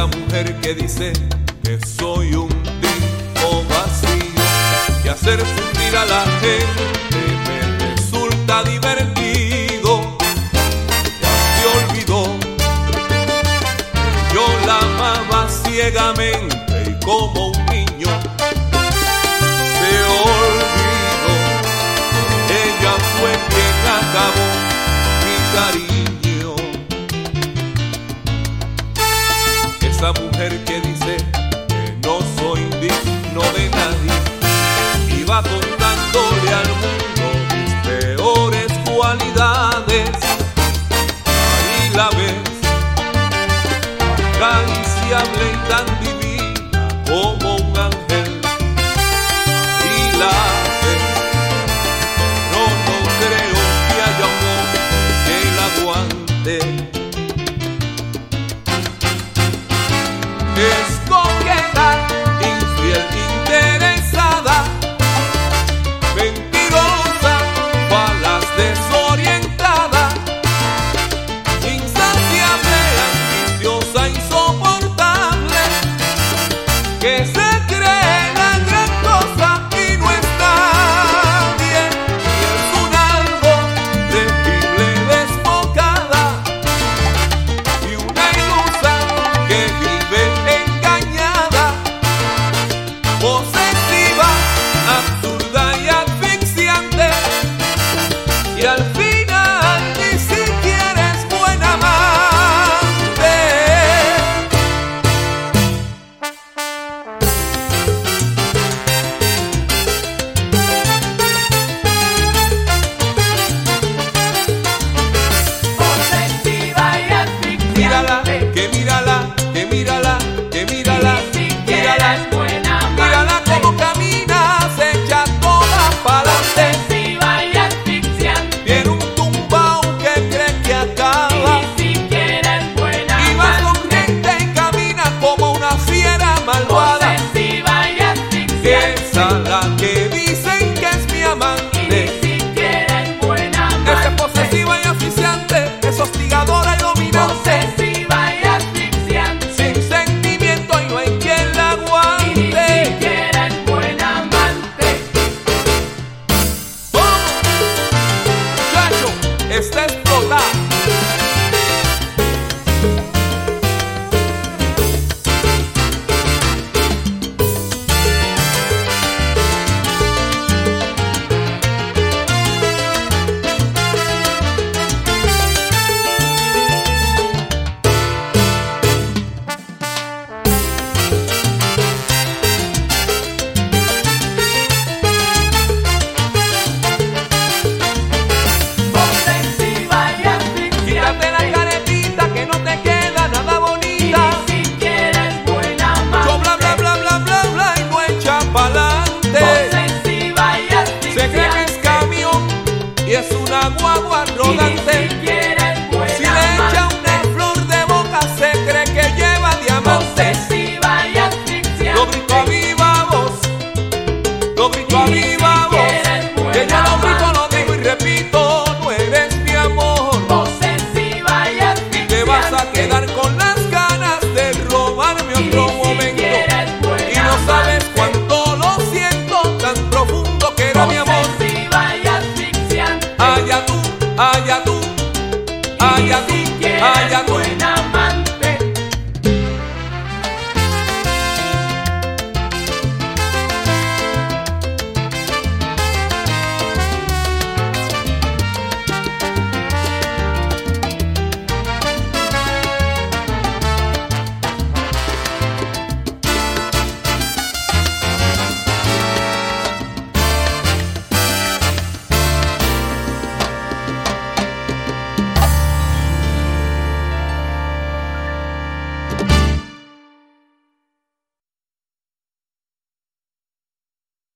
esa mujer que dice que soy un tipo vacío y hacer sentir a la gente me resulta divertido. Ya se olvidó yo la amaba ciegamente y como un insaciable y tan divina como un ángel. Y la sun